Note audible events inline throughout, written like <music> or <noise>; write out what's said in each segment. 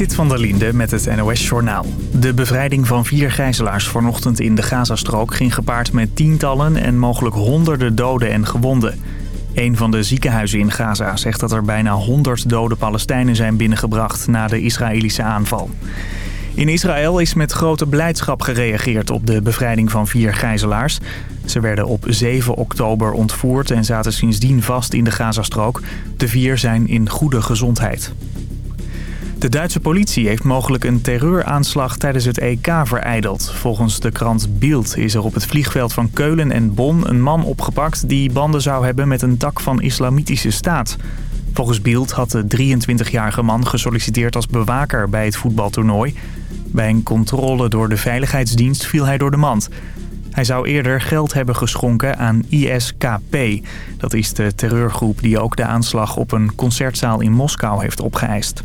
Zit van der Linde met het NOS-journaal. De bevrijding van vier gijzelaars vanochtend in de Gazastrook... ging gepaard met tientallen en mogelijk honderden doden en gewonden. Een van de ziekenhuizen in Gaza zegt dat er bijna 100 dode Palestijnen zijn binnengebracht... na de Israëlische aanval. In Israël is met grote blijdschap gereageerd op de bevrijding van vier gijzelaars. Ze werden op 7 oktober ontvoerd en zaten sindsdien vast in de Gazastrook. De vier zijn in goede gezondheid. De Duitse politie heeft mogelijk een terreuraanslag tijdens het EK vereideld. Volgens de krant Bild is er op het vliegveld van Keulen en Bonn een man opgepakt... die banden zou hebben met een tak van islamitische staat. Volgens Bild had de 23-jarige man gesolliciteerd als bewaker bij het voetbaltoernooi. Bij een controle door de veiligheidsdienst viel hij door de mand. Hij zou eerder geld hebben geschonken aan ISKP. Dat is de terreurgroep die ook de aanslag op een concertzaal in Moskou heeft opgeëist.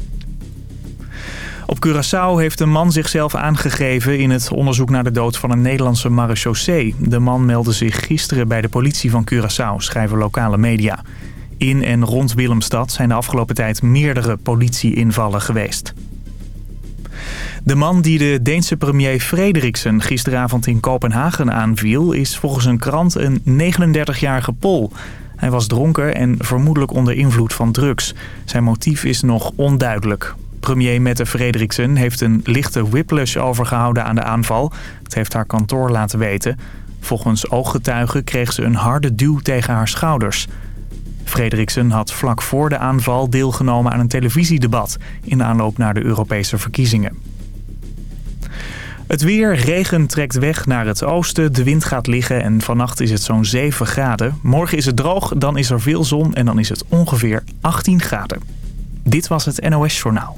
Op Curaçao heeft een man zichzelf aangegeven in het onderzoek naar de dood van een Nederlandse marechaussee. De man meldde zich gisteren bij de politie van Curaçao, schrijven lokale media. In en rond Willemstad zijn de afgelopen tijd meerdere politieinvallen geweest. De man die de Deense premier Frederiksen gisteravond in Kopenhagen aanviel... is volgens een krant een 39-jarige Pol. Hij was dronken en vermoedelijk onder invloed van drugs. Zijn motief is nog onduidelijk. Premier Mette Frederiksen heeft een lichte whiplash overgehouden aan de aanval. Het heeft haar kantoor laten weten. Volgens ooggetuigen kreeg ze een harde duw tegen haar schouders. Frederiksen had vlak voor de aanval deelgenomen aan een televisiedebat... in aanloop naar de Europese verkiezingen. Het weer, regen trekt weg naar het oosten, de wind gaat liggen en vannacht is het zo'n 7 graden. Morgen is het droog, dan is er veel zon en dan is het ongeveer 18 graden. Dit was het NOS Journaal.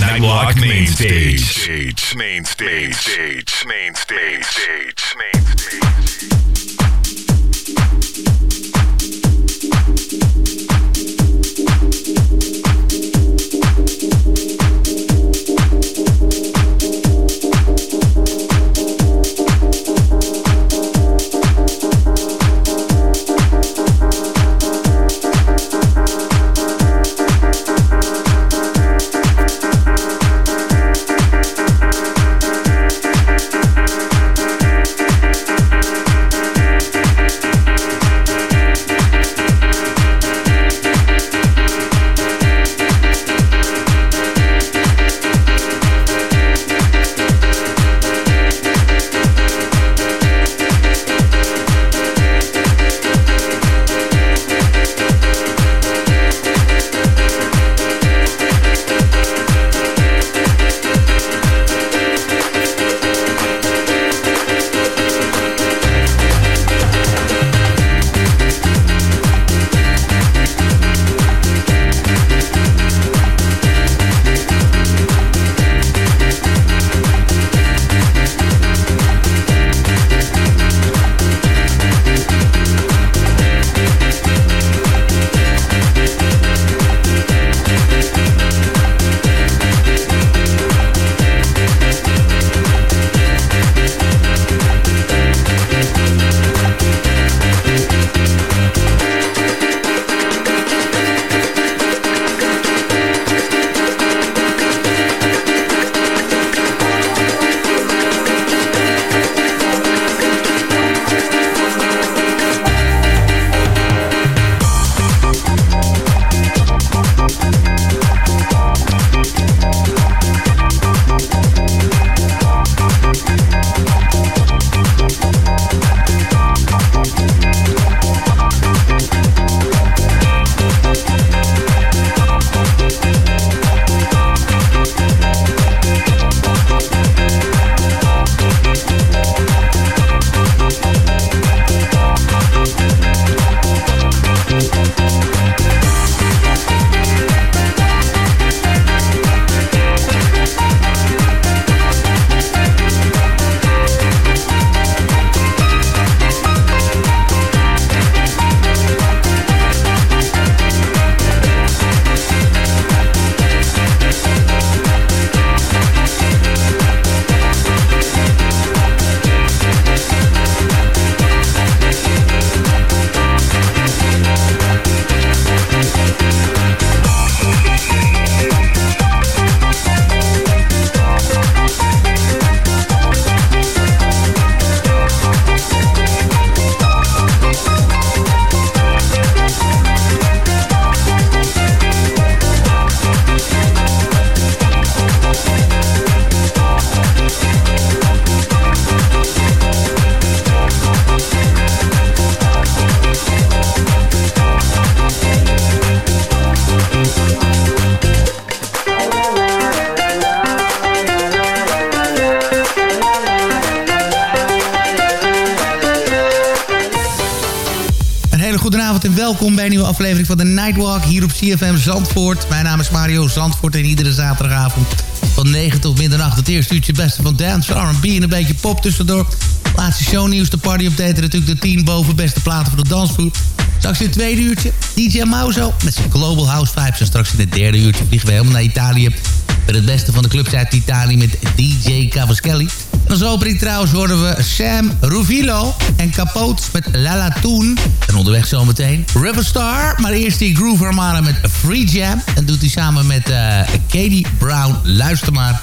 Nightwalk Main Stage. Main Stage. Main Stage. Main Stage. Main Stage. welkom bij aflevering van de Nightwalk hier op CFM Zandvoort. Mijn naam is Mario Zandvoort en iedere zaterdagavond van 9 tot middernacht het eerste uurtje beste van dance, R&B en een beetje pop tussendoor. Laatste shownieuws, de party update natuurlijk de 10 boven beste platen van de dansvloer. Straks in het tweede uurtje DJ Mauzo met zijn Global House Vibes. En straks in het derde uurtje vliegen we helemaal naar Italië. Met het beste van de clubs Italië met DJ Cavaschelli. En als opening trouwens worden we Sam Ruvilo en Capote met Lala Toon. En onderweg zometeen Riverstar. Maar eerst die Groove Armada met Free Jam. En doet hij samen met uh, Katie Brown. Luister maar.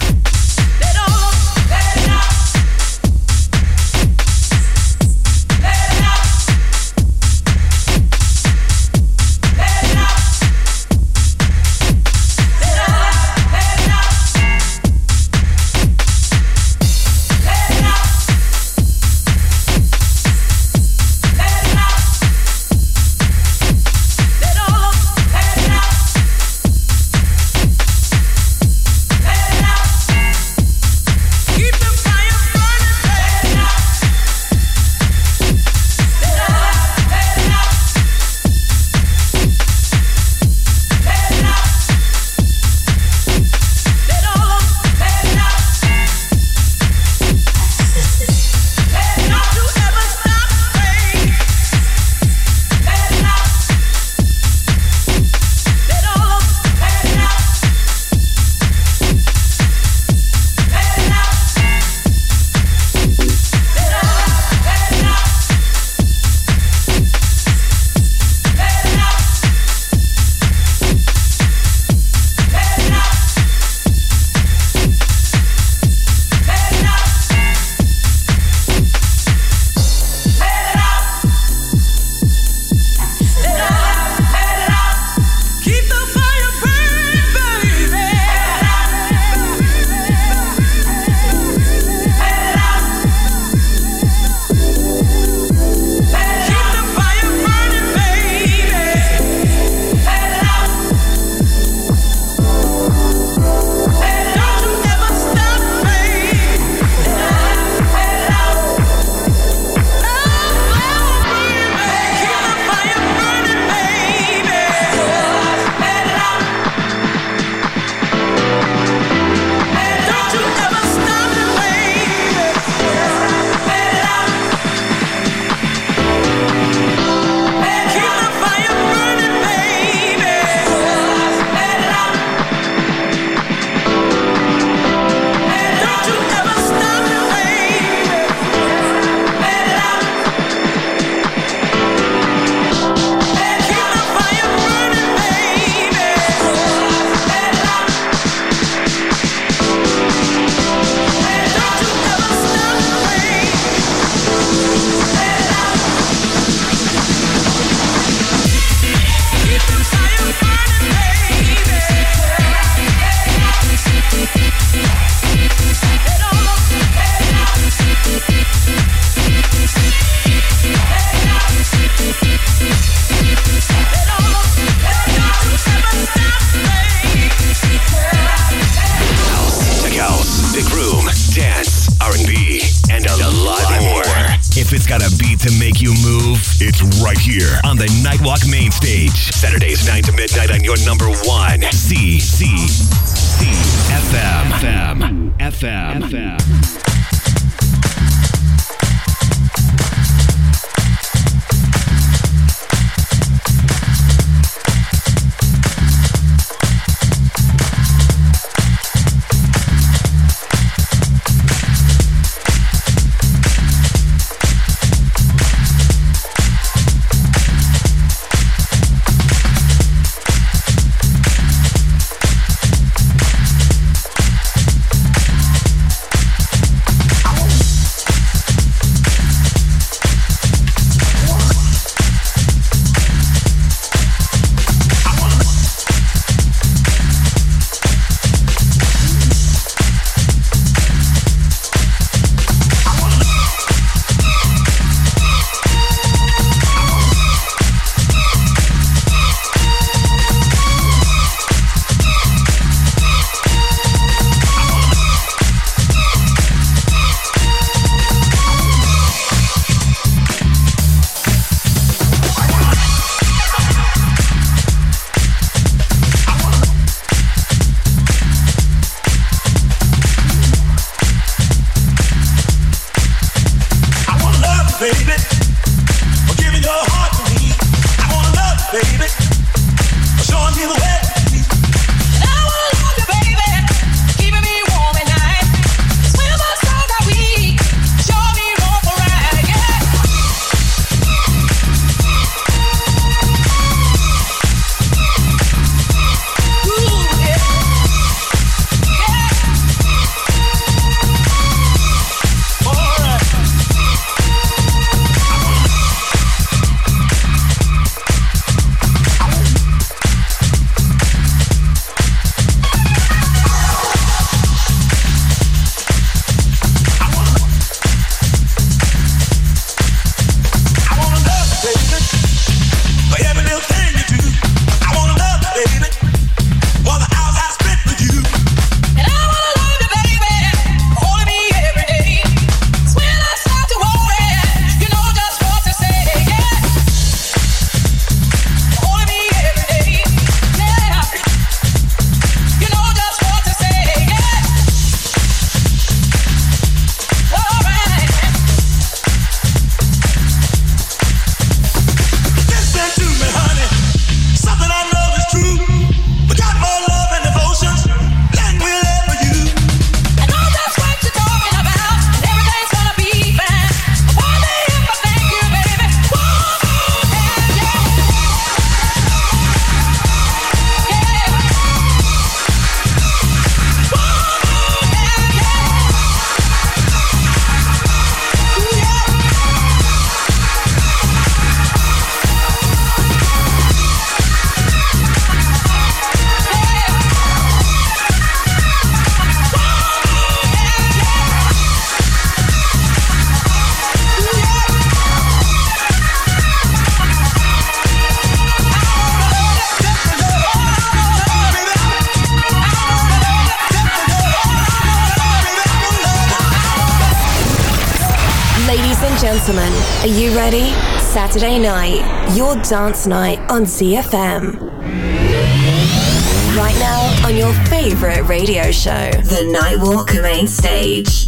Are you ready? Saturday night, your dance night on ZFM. Right now, on your favorite radio show, The Nightwalk Main Stage.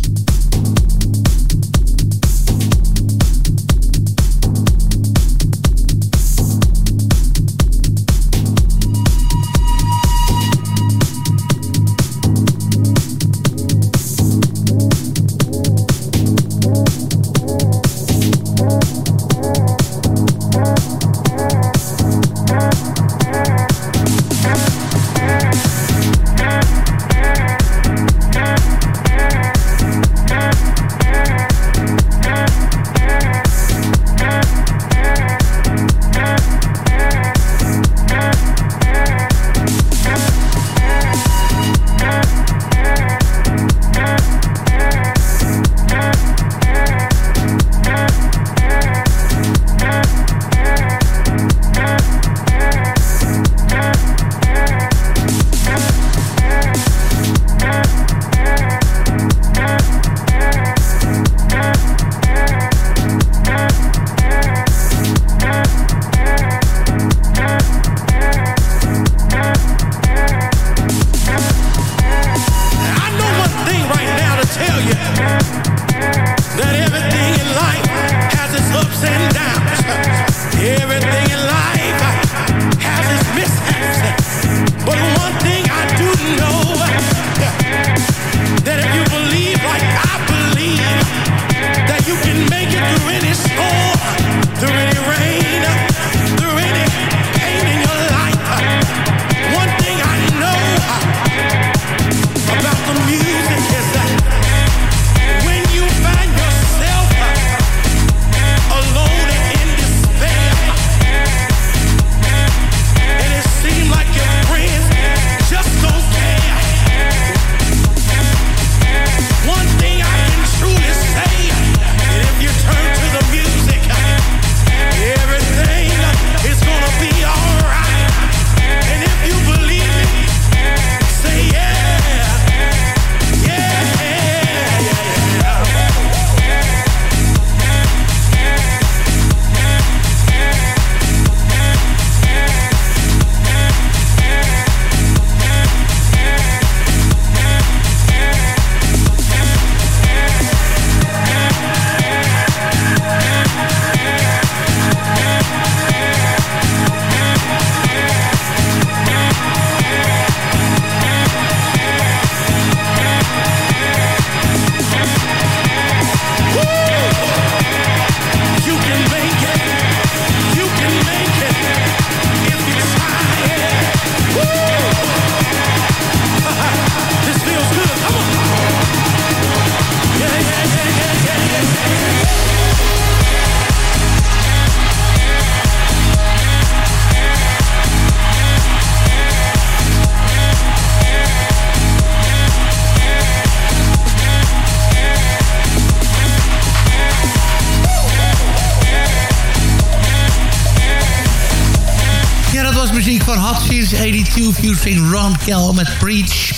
Featuring Ron Kell met Preach.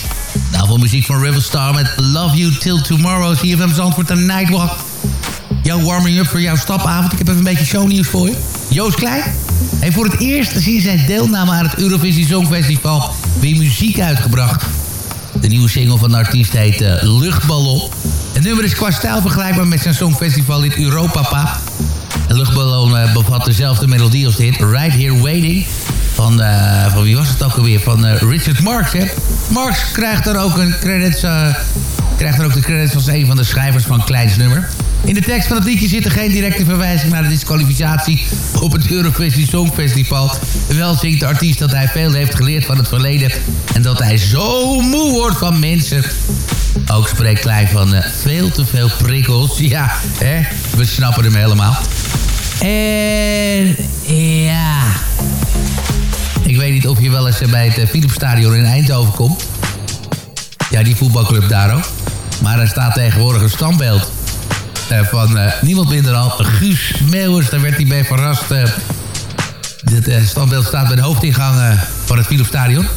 Daarvoor muziek van Riverstar met Love You Till Tomorrow. CFM Zandvoort een Nightwalk. Jouw warming-up voor jouw stapavond. Ik heb even een beetje shownieuws voor je. Joost Klein heeft voor het eerst sinds zijn deelname aan het Eurovisie Songfestival weer muziek uitgebracht. De nieuwe single van de artiest heet uh, Luchtballon. Het nummer is qua stijl vergelijkbaar met zijn songfestival in Europa. De luchtballon uh, bevat dezelfde melodie als dit, Right Here Waiting van, uh, van wie was het ook alweer? Van uh, Richard Marx, hè? Marx krijgt er ook een credits, uh, krijgt er ook de credits als een van de schrijvers van Kleins nummer. In de tekst van het liedje zit er geen directe verwijzing naar de disqualificatie op het Eurovisie Songfestival. Wel zingt de artiest dat hij veel heeft geleerd van het verleden en dat hij zo moe wordt van mensen. Ook spreekt Klein van veel te veel prikkels. <laughs> Ja, hè? we snappen hem helemaal. En ja, weet niet of je wel eens bij het eh, Philipsstadion in Eindhoven komt. Ja, die voetbalclub daar ook. Maar er staat tegenwoordig een standbeeld eh, van uh, niemand minder dan Guus Meeuwers. Daar werd hij mee verrast. dit standbeeld staat bij de hoofdingang van het Philipsstadion.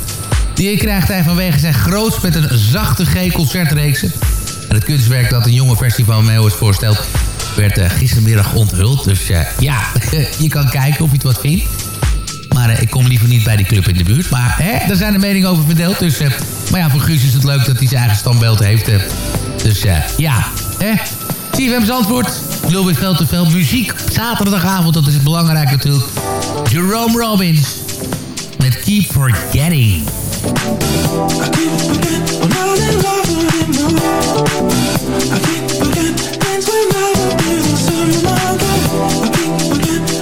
Die krijgt hij vanwege zijn groots met een zachte G concertreeksen. En het kunstwerk dat een jonge versie van Meeuwers voorstelt werd gistermiddag onthuld. Dus ja, <laughs> je kan kijken of je het wat vindt. Maar ik kom liever niet bij die club in de buurt. Maar hè, daar zijn de meningen over verdeeld. Dus, maar ja, voor Guus is het leuk dat hij zijn eigen standbeeld heeft. dus ja, hè. Zandvoort. Ik wil weer veel te veel muziek. Zaterdagavond, dat is belangrijk natuurlijk. Jerome Robbins. Met Forgetting. I keep forgetting, I keep forgetting,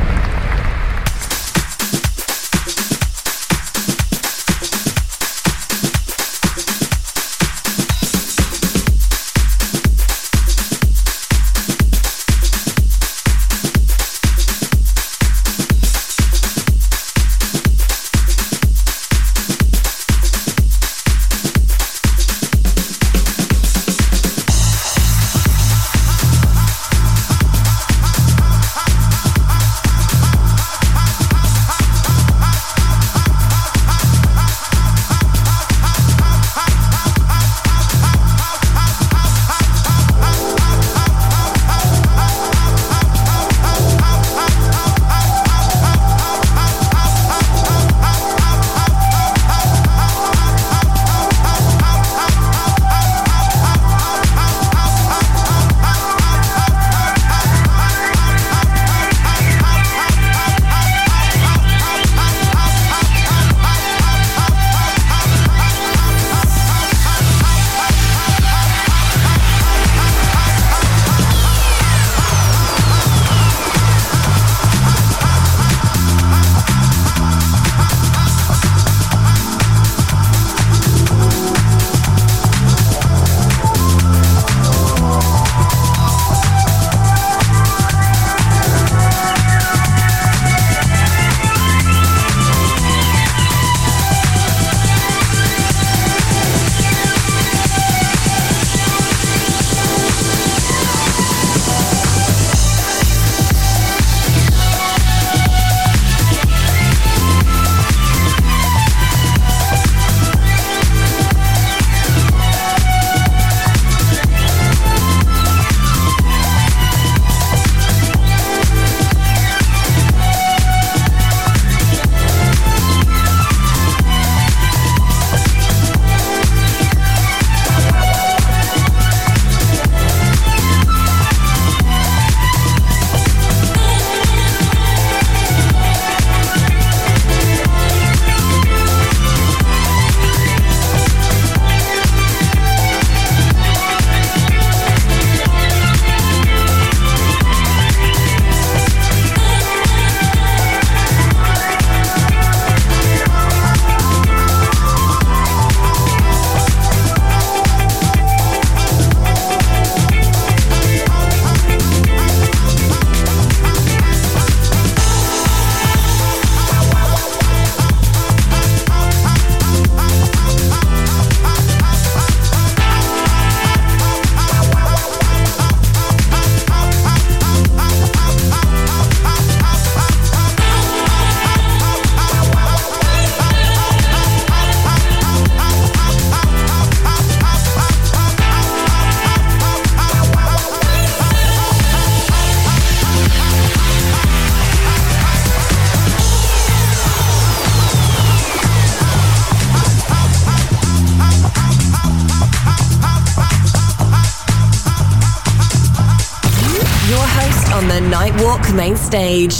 Main stage.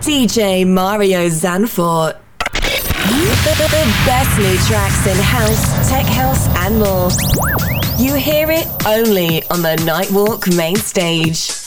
DJ Mario Zanfort. The best new tracks in house, tech house, and more. You hear it only on the Nightwalk main stage.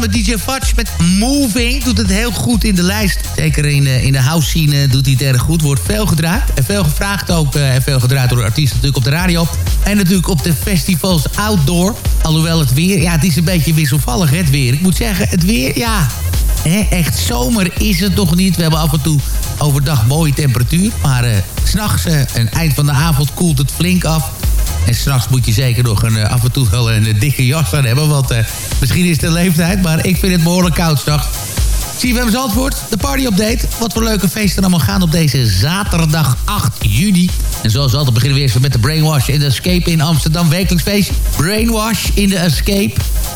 Samen DJ Fudge met Moving. Doet het heel goed in de lijst. Zeker in, de, in de house scene doet hij het erg goed. Wordt veel gedraaid. En veel gevraagd ook. Eh, en veel gedraaid door artiesten natuurlijk op de radio. En natuurlijk op de festivals outdoor. Alhoewel het weer... Ja, het is een beetje wisselvallig het weer. Ik moet zeggen, het weer, ja... Echt zomer is het nog niet. We hebben af en toe overdag mooie temperatuur. Maar uh, s'nachts en eind van de avond koelt het flink af. En s'nachts moet je zeker nog een, af en toe wel een, dikke jas aan hebben. Want Misschien is het de leeftijd, maar ik vind het behoorlijk koud straks. CFM Zandvoort, de party-update. Wat voor leuke feesten allemaal gaan op deze zaterdag 8 juni. En zoals altijd beginnen we eerst met de Brainwash in de Escape in Amsterdam. Wekelijks feest. Brainwash in de Escape.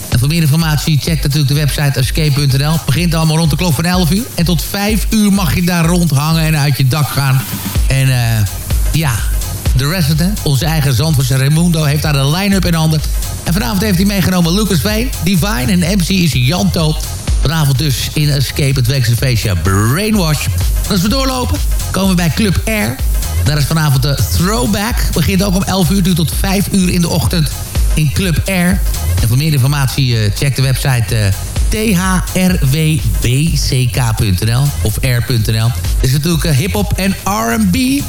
En voor meer informatie check natuurlijk de website escape.nl. Het begint allemaal rond de klok van 11 uur. En tot 5 uur mag je daar rondhangen en uit je dak gaan. En ja, de resident, onze eigen Zandvoortse Raimundo, heeft daar de line-up in handen. En vanavond heeft hij meegenomen Lucas Veen, Divine en MC is Janto. Vanavond dus in Escape, het weekse feestje Brainwash. als we doorlopen, komen we bij Club Air. Daar is vanavond de Throwback. Begint ook om 11 uur, duurt tot 5 uur in de ochtend in Club Air. En voor meer informatie uh, check de website uh, thrwbck.nl of r.nl. Is natuurlijk uh, hip-hop en RB.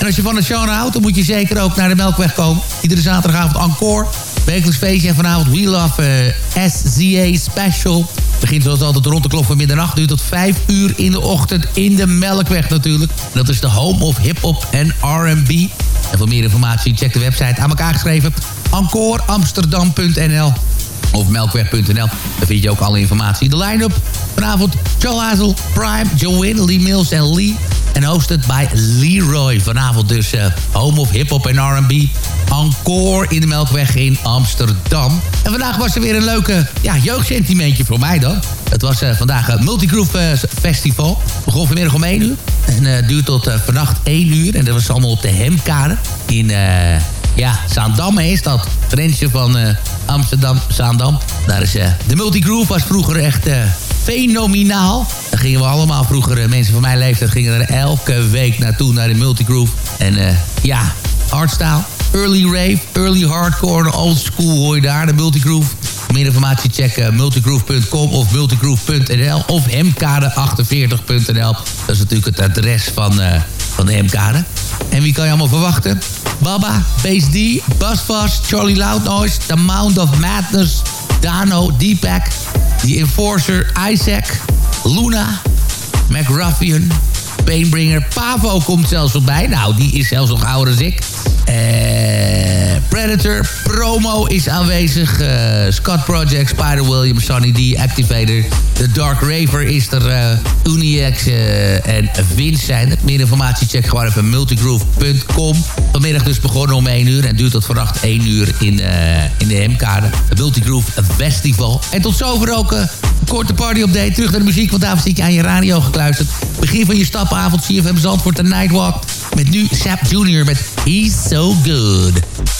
En als je van de genre houdt, dan moet je zeker ook naar de Melkweg komen. Iedere zaterdagavond encore. Wekelijks feestje en vanavond We Love uh, SZA Special. Begint zoals altijd rond de klok van middernacht. Duurt tot 5 uur in de ochtend in de Melkweg natuurlijk. En dat is de home of hip-hop en R&B. En voor meer informatie check de website aan elkaar geschreven. encoreamsterdam.nl of melkweg.nl. Daar vind je ook alle informatie. De line-up vanavond Joe Hazel, Prime, Joanne, Lee Mills en Lee. En hosted bij Leroy. Vanavond dus uh, home of hip-hop en R&B. Encore in de Melkweg in Amsterdam. En vandaag was er weer een leuke ja, jeugdsentimentje voor mij dan. Het was uh, vandaag een Multigroove uh, Festival. Begon vanmiddag om 1 uur. En duurt tot vannacht 1 uur. En dat was allemaal op de Hemkade. In ja, Zaandam is dat. Grensje van Amsterdam, Zaandam. Daar is de Multigroove was vroeger echt fenomenaal. Daar gingen we allemaal vroeger, mensen van mijn leeftijd gingen er elke week naartoe naar de Multigroove. En ja, hardstyle, early rave, early hardcore, old school hoor je daar, de Multigroove. Meer informatie check multigroove.com of multigroove.nl of mkade48.nl. Dat is natuurlijk het adres van, van de MKade. En wie kan je allemaal verwachten? Baba, Base D, Buzzfuzz, Charlie Loudnoise, The Mound of Madness, Dano, Deepak, The Enforcer, Isaac, Luna, McRuffian, Painbringer. Pavo komt zelfs voorbij. Nou, die is zelfs nog ouder dan ik. Eh, Predator, Promo is aanwezig. Uh, Scott Project, Spider Williams, Sonny D, Activator. The Dark Raver is er. Uh, Uniex en Vince zijn het. Meer informatie check gewoon even multigroove.com. Vanmiddag dus begonnen om 1 uur en duurt tot vannacht 1 uur in, in de M-kade. Multigroove Festival. En tot zover ook een korte party-update. Terug naar de muziek, want daarvoor zie ik aan je radio gekluisterd. Begin van je stapavond, CFM Zandvoort, de Nightwalk. Met nu Sap Jr. met He's So good.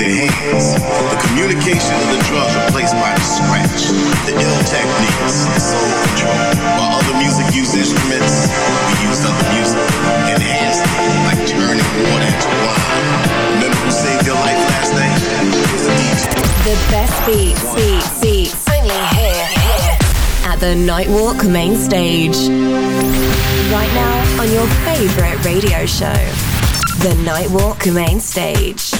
their hands. The communication of the replaced by the scratch, the ill techniques, the soul control. While other music instruments, we other music, enhanced like turning water into wine. Remember who saved your life last night? The best beats, beats, beats, only here, here at the Nightwalk main stage. Right now on your favorite radio show, the Nightwalk main stage.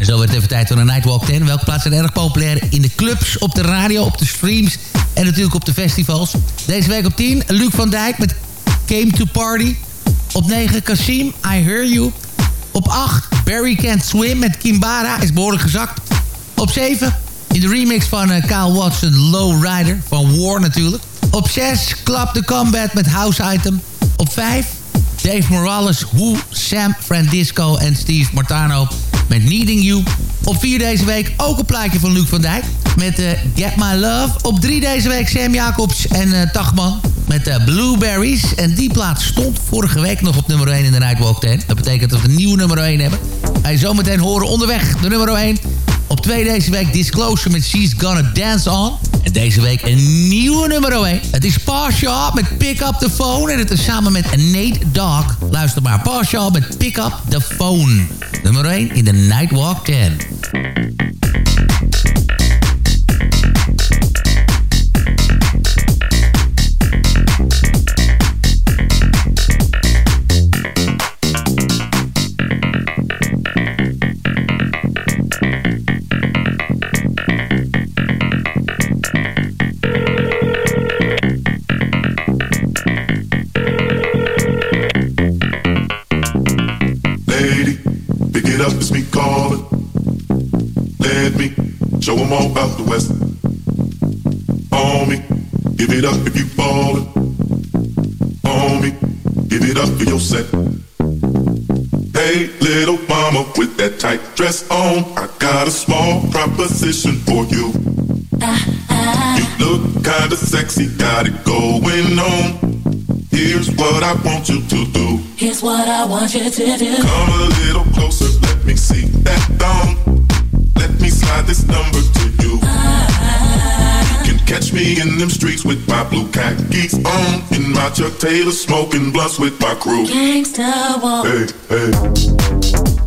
En zo werd even tijd voor een Nightwalk 10. Welke plaatsen zijn erg populair in de clubs, op de radio, op de streams... en natuurlijk op de festivals. Deze week op 10, Luc van Dijk met Came to Party. Op 9, Kasim, I Hear You. Op 8, Barry Can't Swim met Kimbara, is behoorlijk gezakt. Op 7, in de remix van uh, Kyle Watson, Low Rider, van War natuurlijk. Op 6, Club the Combat met House Item. Op 5, Dave Morales, Who, Sam Francisco en Steve Martano met Needing You. Op 4 deze week ook een plaatje van Luc van Dijk met uh, Get My Love. Op 3 deze week Sam Jacobs en uh, Tachman met uh, Blueberries. En die plaat stond vorige week nog op nummer 1 in de Nightwalk 10. Dat betekent dat we een nieuwe nummer 1 hebben. Wij zometeen horen onderweg de nummer 1. Op 2 deze week Disclosure met She's Gonna Dance On. En deze week een nieuwe nummer 1. Het is Pasha met Pick Up The Phone. En het is samen met Nate Dogg. Luister maar, Pasha met Pick Up The Phone. Nummer 1 in de Nightwalk 10. Show them all about the West. On me, give it up if you ballin'. On me, give it up for your set. Hey, little mama with that tight dress on, I got a small proposition for you. You look kinda sexy, got it going on. Here's what I want you to do. Here's what I want you to do. Come a little closer, Chuck Taylor smoking blunts with my crew. Gangsta walk. Hey, hey.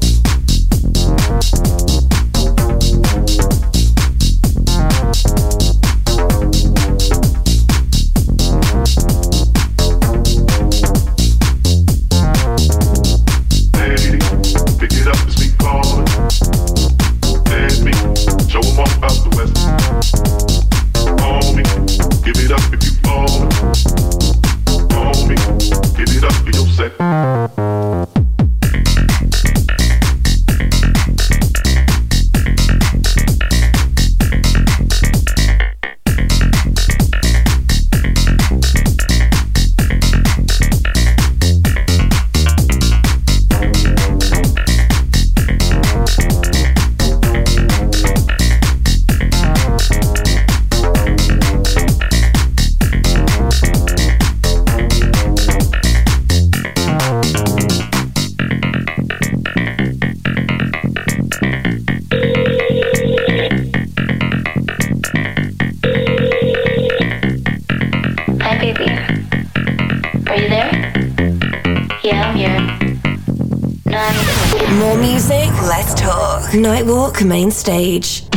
Music, let's talk. Nightwalk Main Stage.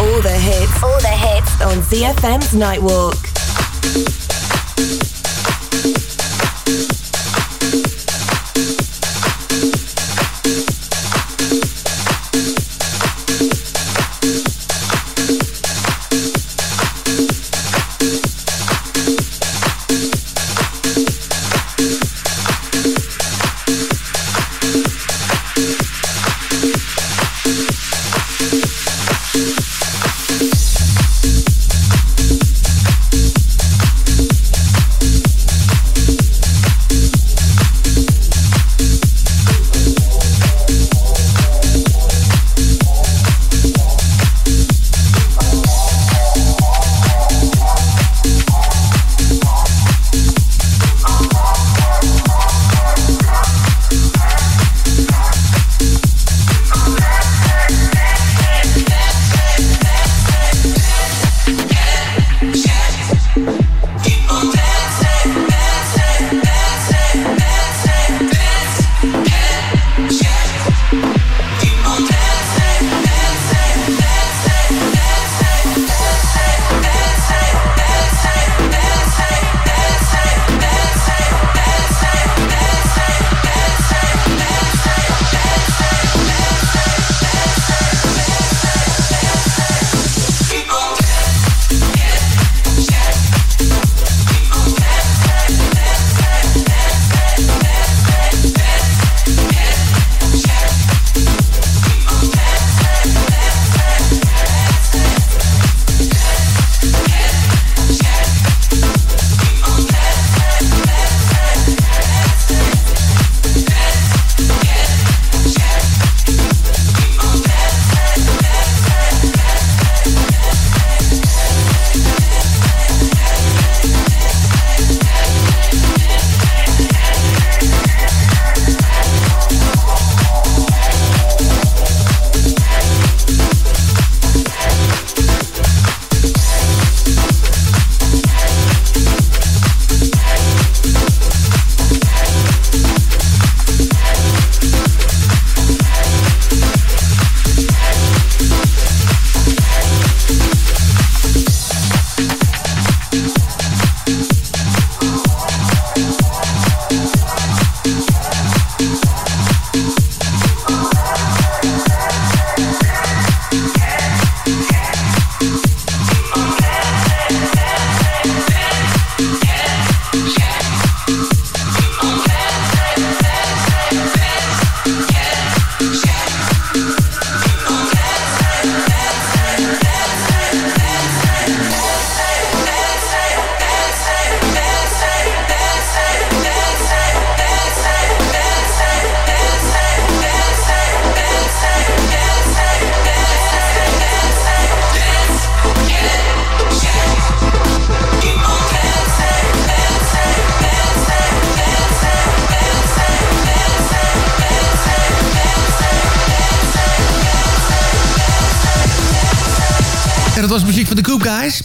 All the hits, all the hits on ZFM's Nightwalk.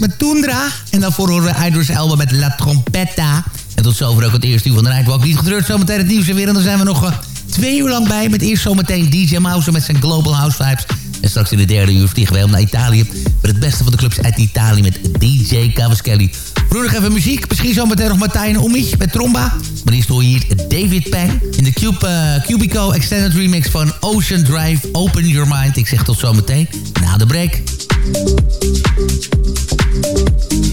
Met Tundra. En daarvoor horen we Idris Elba met La Trompetta. En tot zover ook het eerste uur van de Nightwalk. Niet getreurd, zometeen het nieuws weer. En dan zijn we nog uh, twee uur lang bij. Met eerst zometeen DJ Mouse met zijn Global House Vibes. En straks in de derde uur vliegen wij om naar Italië. Met het beste van de clubs uit Italië met DJ Cavaschelli. Vroeg nog even muziek. Misschien zometeen nog Martijn Ommie met tromba. Maar eerst hoor hier David Pang. In de Cube, uh, Cubico Extended Remix van Ocean Drive. Open Your Mind. Ik zeg tot zometeen na de break. Thank you.